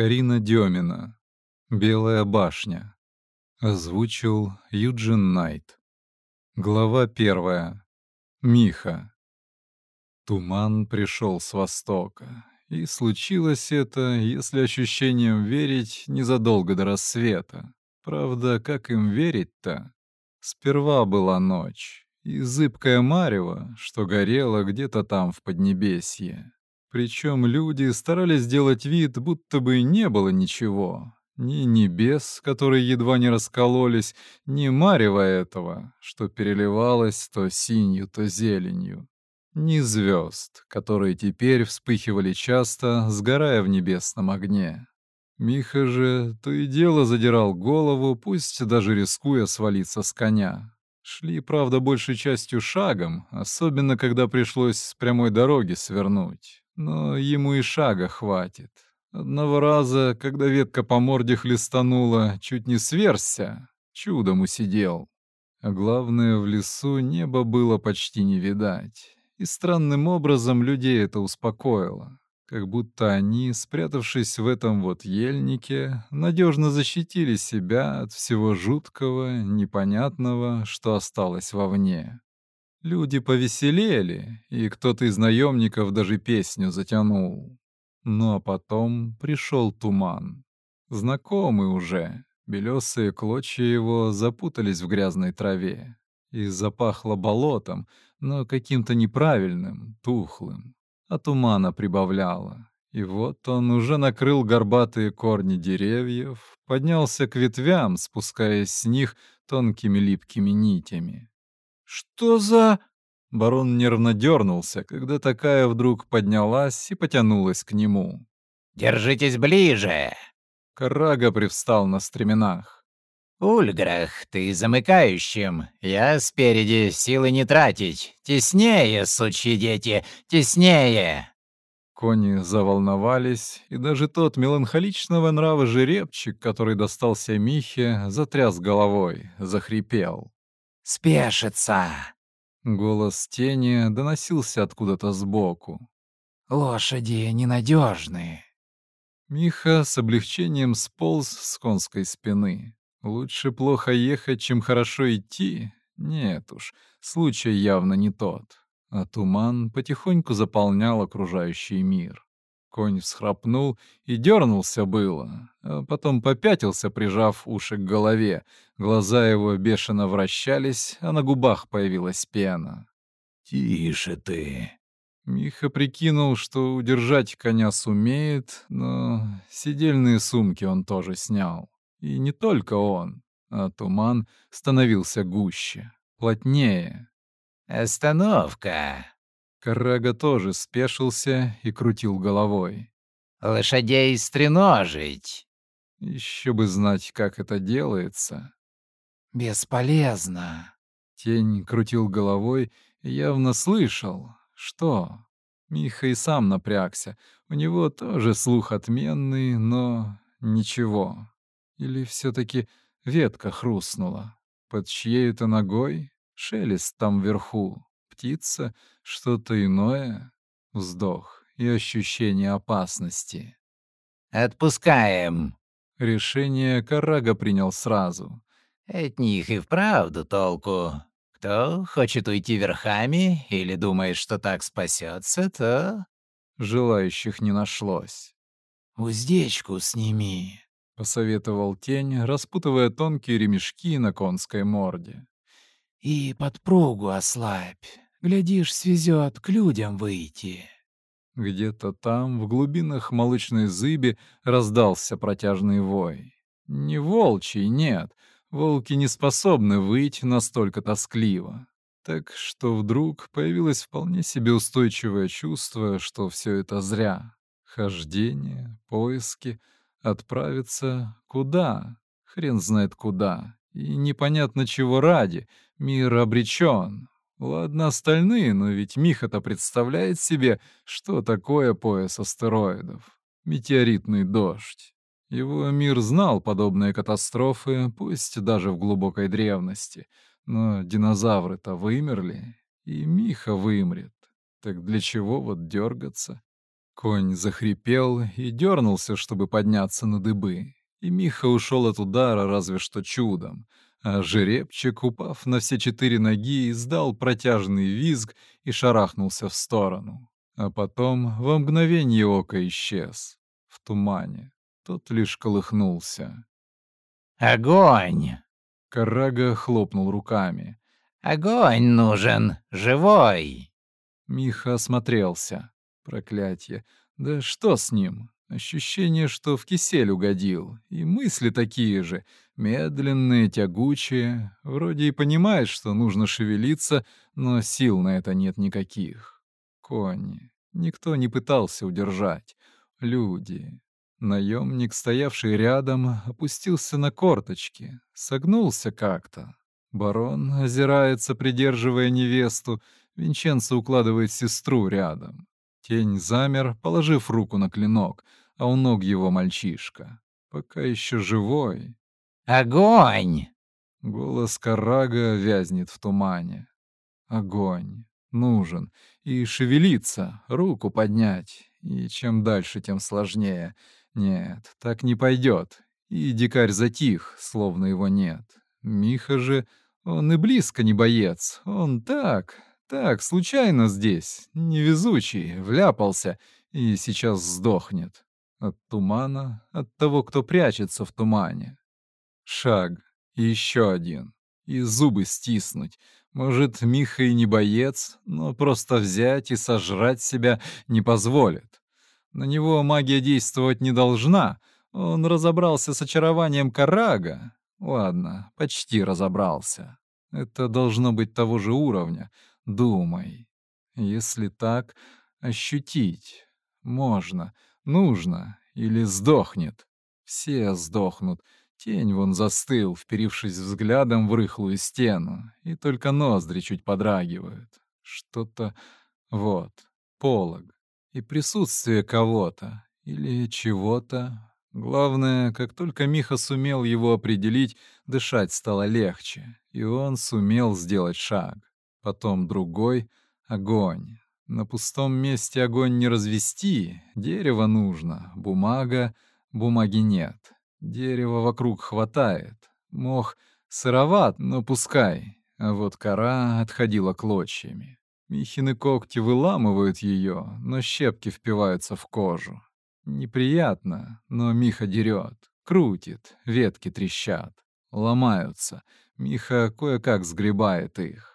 Карина Демина. Белая башня. Озвучил Юджин Найт. Глава первая. Миха. Туман пришел с востока. И случилось это, если ощущениям верить, незадолго до рассвета. Правда, как им верить-то? Сперва была ночь, и зыбкое марево, что горело где-то там в Поднебесье. Причем люди старались сделать вид, будто бы не было ничего. Ни небес, которые едва не раскололись, ни марева этого, что переливалось то синью, то зеленью. Ни звезд, которые теперь вспыхивали часто, сгорая в небесном огне. Миха же то и дело задирал голову, пусть даже рискуя свалиться с коня. Шли, правда, большей частью шагом, особенно когда пришлось с прямой дороги свернуть. Но ему и шага хватит. Одного раза, когда ветка по морде хлестанула, чуть не сверзся, чудом усидел. А главное, в лесу небо было почти не видать. И странным образом людей это успокоило. Как будто они, спрятавшись в этом вот ельнике, надежно защитили себя от всего жуткого, непонятного, что осталось вовне. Люди повеселели, и кто-то из наемников даже песню затянул. Ну а потом пришел туман. Знакомый уже. Белесые клочья его запутались в грязной траве. И запахло болотом, но каким-то неправильным, тухлым. А тумана прибавляло. И вот он уже накрыл горбатые корни деревьев, поднялся к ветвям, спускаясь с них тонкими липкими нитями. «Что за...» Барон нервно дернулся, когда такая вдруг поднялась и потянулась к нему. «Держитесь ближе!» Карага привстал на стременах. «Ульграх, ты замыкающим. Я спереди, силы не тратить. Теснее, сучьи дети, теснее!» Кони заволновались, и даже тот меланхоличного нрава жеребчик, который достался Михе, затряс головой, захрипел спешится!» Голос тени доносился откуда-то сбоку. «Лошади ненадежные. Миха с облегчением сполз с конской спины. Лучше плохо ехать, чем хорошо идти? Нет уж, случай явно не тот. А туман потихоньку заполнял окружающий мир. Конь всхрапнул и дернулся было, а потом попятился, прижав уши к голове. Глаза его бешено вращались, а на губах появилась пена. «Тише ты!» Миха прикинул, что удержать коня сумеет, но сидельные сумки он тоже снял. И не только он, а туман становился гуще, плотнее. «Остановка!» Карага тоже спешился и крутил головой. «Лошадей стреножить!» Еще бы знать, как это делается. «Бесполезно!» Тень крутил головой и явно слышал. Что? Миха и сам напрягся. У него тоже слух отменный, но ничего. Или все таки ветка хрустнула? Под чьей-то ногой? Шелест там вверху птица, что-то иное, вздох и ощущение опасности. «Отпускаем!» Решение Карага принял сразу. «От них и вправду толку. Кто хочет уйти верхами или думает, что так спасется, то...» Желающих не нашлось. «Уздечку сними», — посоветовал тень, распутывая тонкие ремешки на конской морде. «И подпругу ослабь. Глядишь, свезет к людям выйти». Где-то там, в глубинах молочной зыби, раздался протяжный вой. Не волчий, нет. Волки не способны выйти настолько тоскливо. Так что вдруг появилось вполне себе устойчивое чувство, что все это зря. Хождение, поиски, отправиться куда? Хрен знает куда. И непонятно чего ради. Мир обречен. Ладно остальные, но ведь Миха-то представляет себе, что такое пояс астероидов. Метеоритный дождь. Его мир знал подобные катастрофы, пусть даже в глубокой древности. Но динозавры-то вымерли, и Миха вымрет. Так для чего вот дергаться? Конь захрипел и дернулся, чтобы подняться на дыбы. И Миха ушел от удара разве что чудом. А жеребчик, упав на все четыре ноги, издал протяжный визг и шарахнулся в сторону. А потом во мгновение ока исчез. В тумане. Тот лишь колыхнулся. «Огонь!» Карага хлопнул руками. «Огонь нужен! Живой!» Миха осмотрелся. Проклятье. Да что с ним? Ощущение, что в кисель угодил. И мысли такие же. Медленные, тягучие. Вроде и понимаешь, что нужно шевелиться, но сил на это нет никаких. Кони. Никто не пытался удержать. Люди. Наемник, стоявший рядом, опустился на корточки, согнулся как-то. Барон озирается, придерживая невесту, Винченцо укладывает сестру рядом. Тень замер, положив руку на клинок, а у ног его мальчишка. Пока еще живой. «Огонь!» Голос Карага вязнет в тумане. Огонь. Нужен. И шевелиться, руку поднять. И чем дальше, тем сложнее. Нет, так не пойдет. И дикарь затих, словно его нет. Миха же, он и близко не боец. Он так, так, случайно здесь, невезучий, вляпался и сейчас сдохнет. От тумана, от того, кто прячется в тумане. Шаг, еще один. И зубы стиснуть. Может, Миха и не боец, но просто взять и сожрать себя не позволит. На него магия действовать не должна. Он разобрался с очарованием Карага. Ладно, почти разобрался. Это должно быть того же уровня. Думай. Если так, ощутить. Можно, нужно. Или сдохнет. Все сдохнут. Тень вон застыл, вперившись взглядом в рыхлую стену, и только ноздри чуть подрагивают. Что-то... Вот, полог и присутствие кого-то или чего-то. Главное, как только Миха сумел его определить, дышать стало легче, и он сумел сделать шаг. Потом другой — огонь. На пустом месте огонь не развести, дерево нужно, бумага, бумаги нет. Дерева вокруг хватает, мох сыроват, но пускай, а вот кора отходила клочьями. Михины когти выламывают ее, но щепки впиваются в кожу. Неприятно, но Миха дерет, крутит, ветки трещат, ломаются. Миха кое-как сгребает их.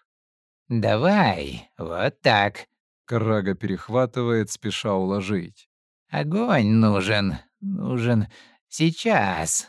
«Давай, вот так!» Карага перехватывает, спеша уложить. «Огонь нужен, нужен сейчас!»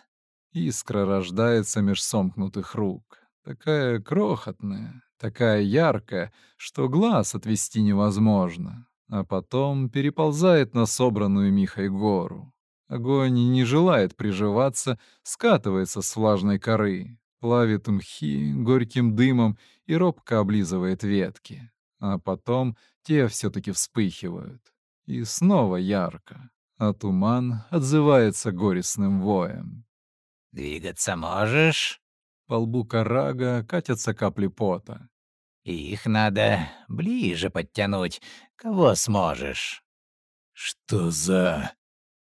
Искра рождается меж сомкнутых рук. Такая крохотная, такая яркая, что глаз отвести невозможно, а потом переползает на собранную Михой гору. Огонь не желает приживаться, скатывается с влажной коры, плавит мхи горьким дымом и робко облизывает ветки. А потом те все таки вспыхивают. И снова ярко, а туман отзывается горестным воем. «Двигаться можешь?» По лбу Карага катятся капли пота. «Их надо ближе подтянуть. Кого сможешь?» «Что за...»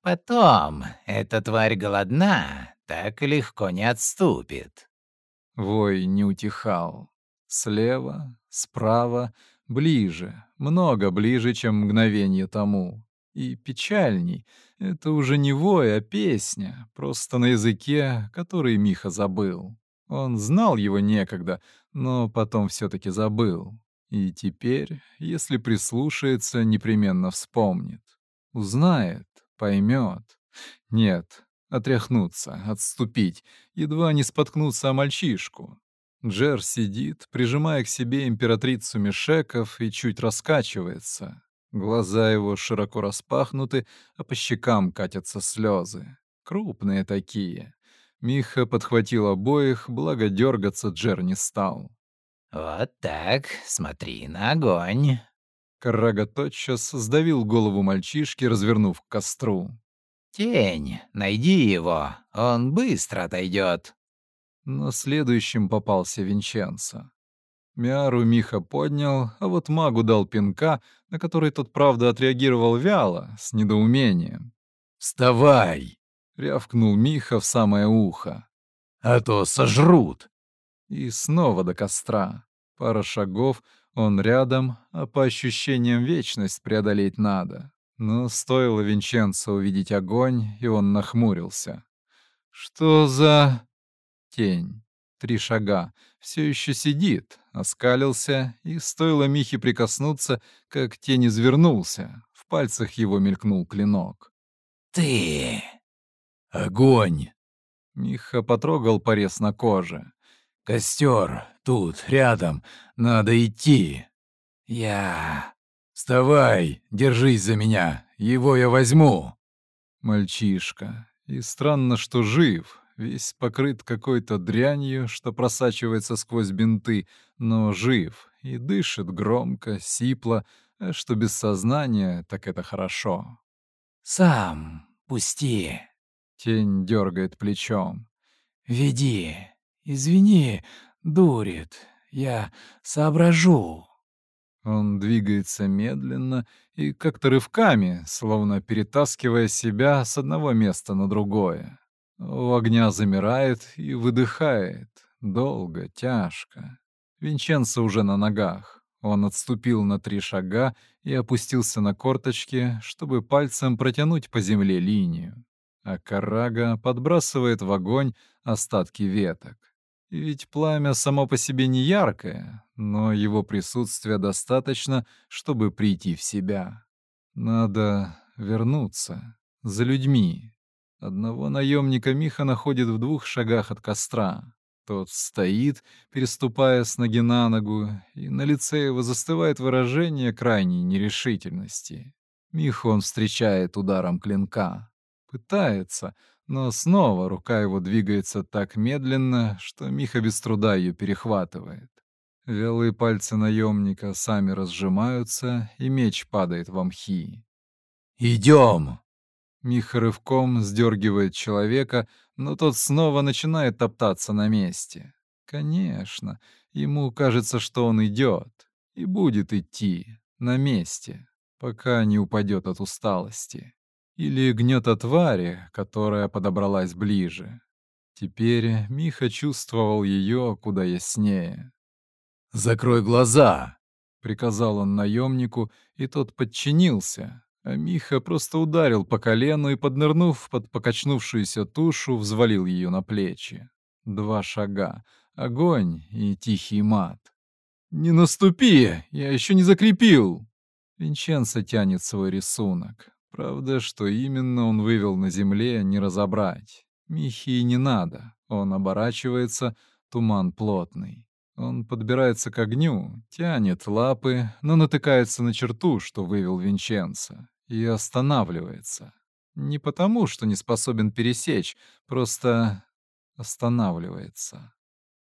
«Потом. Эта тварь голодна, так легко не отступит». Вой не утихал. Слева, справа, ближе, много ближе, чем мгновение тому. И печальней. Это уже не вой, а песня, просто на языке, который Миха забыл. Он знал его некогда, но потом все-таки забыл. И теперь, если прислушается, непременно вспомнит. Узнает, поймет. Нет, отряхнуться, отступить, едва не споткнуться о мальчишку. Джер сидит, прижимая к себе императрицу Мишеков и чуть раскачивается. Глаза его широко распахнуты, а по щекам катятся слезы. Крупные такие. Миха подхватил обоих, благо дергаться Джер не стал. «Вот так, смотри на огонь». Карага тотчас сдавил голову мальчишки, развернув к костру. «Тень, найди его, он быстро отойдет». Но следующим попался Винченцо. Миару Миха поднял, а вот магу дал пинка, на который тот, правда, отреагировал вяло, с недоумением. «Вставай!» — рявкнул Миха в самое ухо. «А то сожрут!» И снова до костра. Пара шагов, он рядом, а по ощущениям вечность преодолеть надо. Но стоило Винченцо увидеть огонь, и он нахмурился. «Что за...» Тень. Три шага. Все еще сидит, оскалился, и стоило Михе прикоснуться, как тень извернулся. В пальцах его мелькнул клинок. «Ты...» «Огонь!» Миха потрогал порез на коже. «Костер тут, рядом. Надо идти». «Я...» «Вставай, держись за меня. Его я возьму». Мальчишка. И странно, что жив. Весь покрыт какой-то дрянью, что просачивается сквозь бинты, но жив и дышит громко, сипло, а что без сознания, так это хорошо. «Сам пусти. Тень дергает плечом. Веди. Извини, дурит. Я соображу». Он двигается медленно и как-то рывками, словно перетаскивая себя с одного места на другое. У огня замирает и выдыхает. Долго, тяжко. Винченцо уже на ногах. Он отступил на три шага и опустился на корточки, чтобы пальцем протянуть по земле линию. А Карага подбрасывает в огонь остатки веток. Ведь пламя само по себе не яркое, но его присутствия достаточно, чтобы прийти в себя. Надо вернуться за людьми. Одного наемника Миха находит в двух шагах от костра. Тот стоит, переступая с ноги на ногу, и на лице его застывает выражение крайней нерешительности. Миху он встречает ударом клинка. Пытается, но снова рука его двигается так медленно, что Миха без труда ее перехватывает. Вялые пальцы наемника сами разжимаются, и меч падает в мхи. «Идем!» Миха рывком сдергивает человека, но тот снова начинает топтаться на месте. Конечно, ему кажется, что он идет и будет идти на месте, пока не упадет от усталости. Или гнет от твари, которая подобралась ближе. Теперь Миха чувствовал ее куда яснее. «Закрой глаза!» — приказал он наемнику, и тот подчинился, а Миха просто ударил по колену и, поднырнув под покачнувшуюся тушу, взвалил ее на плечи. Два шага. Огонь и тихий мат. «Не наступи! Я еще не закрепил!» Винченцо тянет свой рисунок. Правда, что именно он вывел на земле, не разобрать. Михи не надо. Он оборачивается, туман плотный. Он подбирается к огню, тянет лапы, но натыкается на черту, что вывел Винченцо, и останавливается. Не потому, что не способен пересечь, просто останавливается.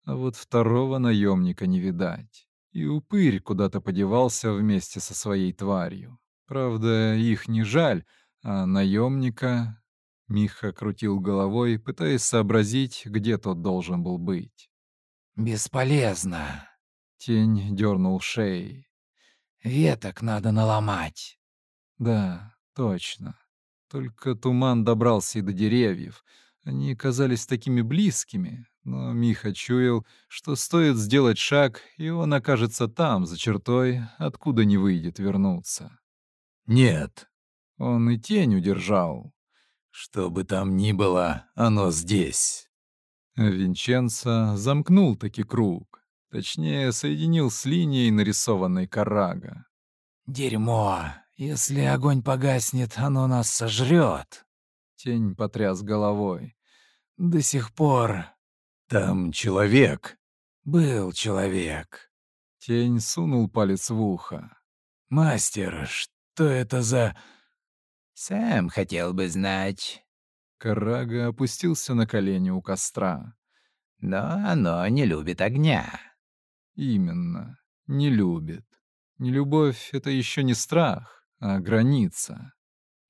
А вот второго наемника не видать. И упырь куда-то подевался вместе со своей тварью. Правда, их не жаль, а наемника... Миха крутил головой, пытаясь сообразить, где тот должен был быть. «Бесполезно», — Тень дернул шеей. «Веток надо наломать». Да, точно. Только туман добрался и до деревьев. Они казались такими близкими, но Миха чуял, что стоит сделать шаг, и он окажется там, за чертой, откуда не выйдет вернуться. «Нет». Он и тень удержал. «Что бы там ни было, оно здесь». Винченцо замкнул таки круг. Точнее, соединил с линией, нарисованной Карага. «Дерьмо! Если огонь погаснет, оно нас сожрет!» Тень потряс головой. «До сих пор...» «Там человек!» «Был человек!» Тень сунул палец в ухо. «Мастер, что это за...» «Сам хотел бы знать». Карага опустился на колени у костра. «Но оно не любит огня». «Именно. Не любит. Нелюбовь — это еще не страх, а граница».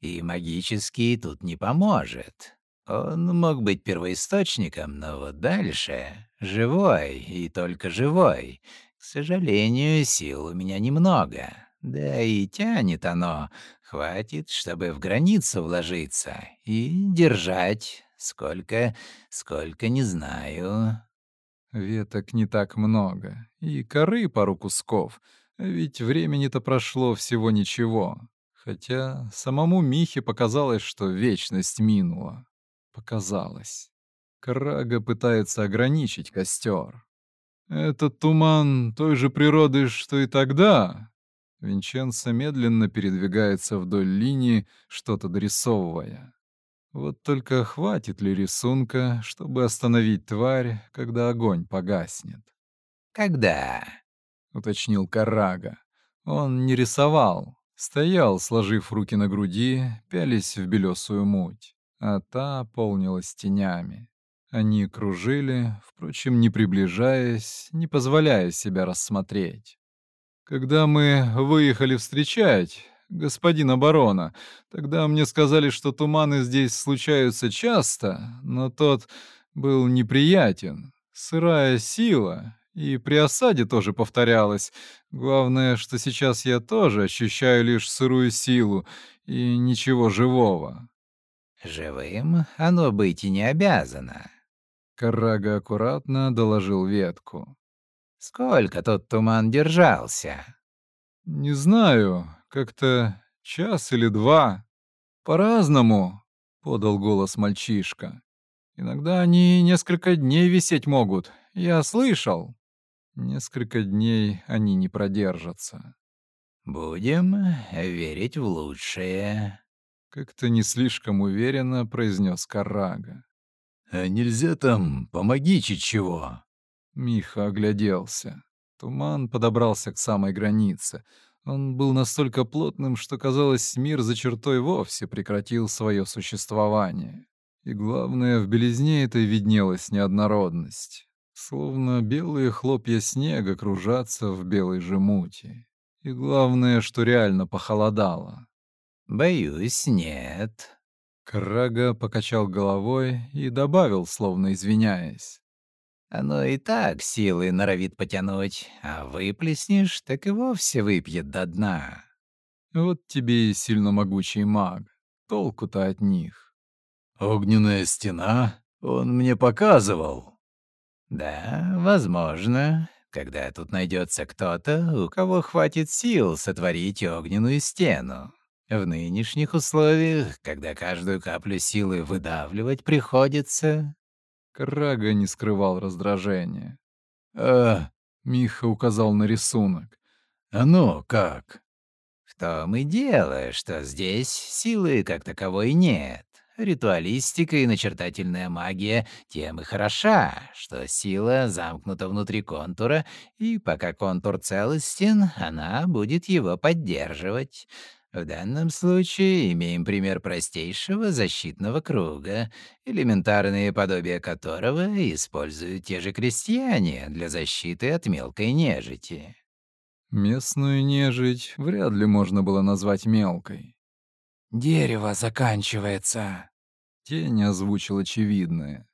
«И магический тут не поможет. Он мог быть первоисточником, но вот дальше — живой и только живой. К сожалению, сил у меня немного. Да и тянет оно. Хватит, чтобы в границу вложиться и держать. Сколько, сколько не знаю. Веток не так много, и коры пару кусков, ведь времени-то прошло всего ничего. Хотя самому Михе показалось, что вечность минула. Показалось. Крага пытается ограничить костер. «Этот туман той же природы, что и тогда?» Винченцо медленно передвигается вдоль линии, что-то дорисовывая. Вот только хватит ли рисунка, чтобы остановить тварь, когда огонь погаснет? «Когда?» — уточнил Карага. Он не рисовал, стоял, сложив руки на груди, пялись в белесую муть, а та полнилась тенями. Они кружили, впрочем, не приближаясь, не позволяя себя рассмотреть. Когда мы выехали встречать господина барона, тогда мне сказали, что туманы здесь случаются часто, но тот был неприятен. Сырая сила, и при осаде тоже повторялось. Главное, что сейчас я тоже ощущаю лишь сырую силу и ничего живого. Живым оно быть и не обязано. Карага аккуратно доложил ветку. «Сколько тот туман держался?» «Не знаю, как-то час или два. По-разному», — подал голос мальчишка. «Иногда они несколько дней висеть могут, я слышал. Несколько дней они не продержатся». «Будем верить в лучшее», — как-то не слишком уверенно произнес Карага. «А нельзя там помогичить чего?» Миха огляделся. Туман подобрался к самой границе. Он был настолько плотным, что, казалось, мир за чертой вовсе прекратил свое существование. И главное, в белизне этой виднелась неоднородность. Словно белые хлопья снега кружатся в белой же мути. И главное, что реально похолодало. «Боюсь, нет», Крага покачал головой и добавил, словно извиняясь. «Оно и так силы норовит потянуть, а выплеснешь, так и вовсе выпьет до дна». «Вот тебе и сильно могучий маг. Толку-то от них». «Огненная стена? Он мне показывал». «Да, возможно, когда тут найдется кто-то, у кого хватит сил сотворить огненную стену. В нынешних условиях, когда каждую каплю силы выдавливать приходится...» Крага не скрывал раздражения. «А...» — Миха указал на рисунок. «Оно как?» «В том и дело, что здесь силы как таковой нет. Ритуалистика и начертательная магия тем и хороша, что сила замкнута внутри контура, и пока контур целостен, она будет его поддерживать. В данном случае имеем пример простейшего защитного круга, элементарные подобия которого используют те же крестьяне для защиты от мелкой нежити. Местную нежить вряд ли можно было назвать мелкой. «Дерево заканчивается», — тень озвучил очевидное.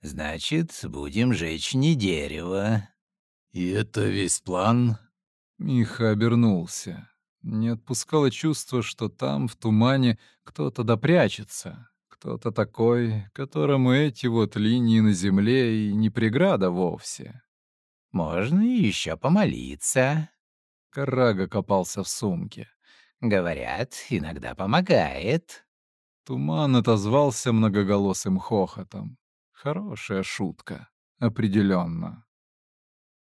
«Значит, будем жечь не дерево». «И это весь план?» Миха обернулся. Не отпускало чувство, что там, в тумане, кто-то допрячется. Кто-то такой, которому эти вот линии на земле и не преграда вовсе. «Можно еще помолиться». Карага копался в сумке. «Говорят, иногда помогает». Туман отозвался многоголосым хохотом. Хорошая шутка, определенно.